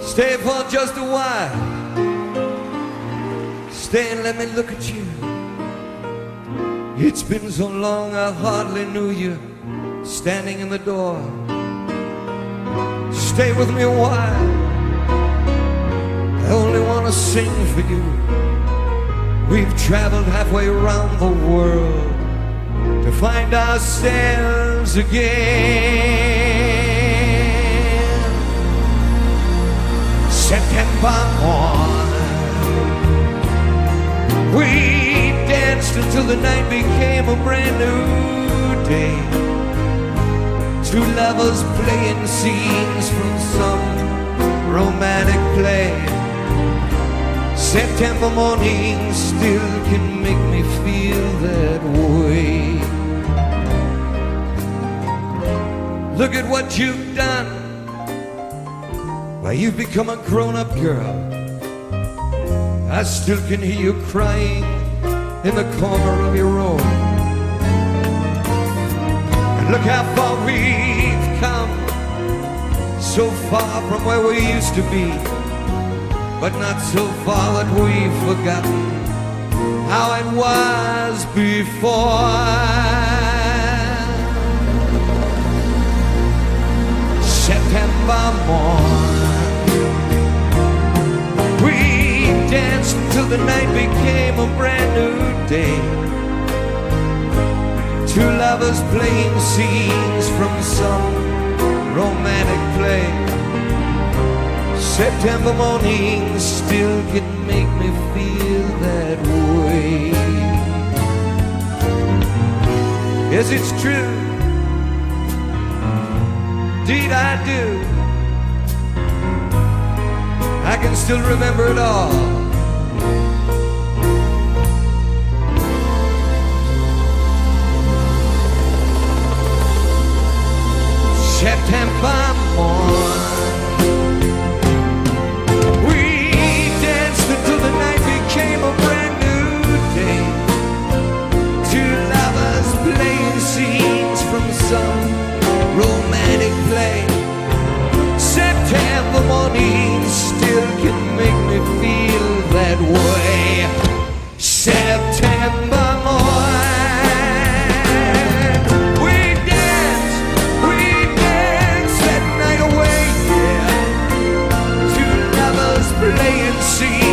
Stay for just a while. Stay and let me look at you. It's been so long I hardly knew you standing in the door. Stay with me a while. I only want to sing for you. We've traveled halfway around the world to find ourselves again. September morn, we danced until the night became a brand new day. Two lovers playing scenes from some romantic play. September morning still can make me feel that way. Look at what you've done. Why, you've become a grown up girl. I still can hear you crying in the corner of your room. And look how far we've come. So far from where we used to be but not so far that we've forgotten how it was before. The night became a brand new day. Two lovers playing scenes from some romantic play. September morning still can make me feel that way. Yes, it's true. Indeed, I do. I can still remember it all. from some romantic play. September morning still can make me feel that way. September morning, we dance, we dance that night away, yeah. Two lovers playing. and.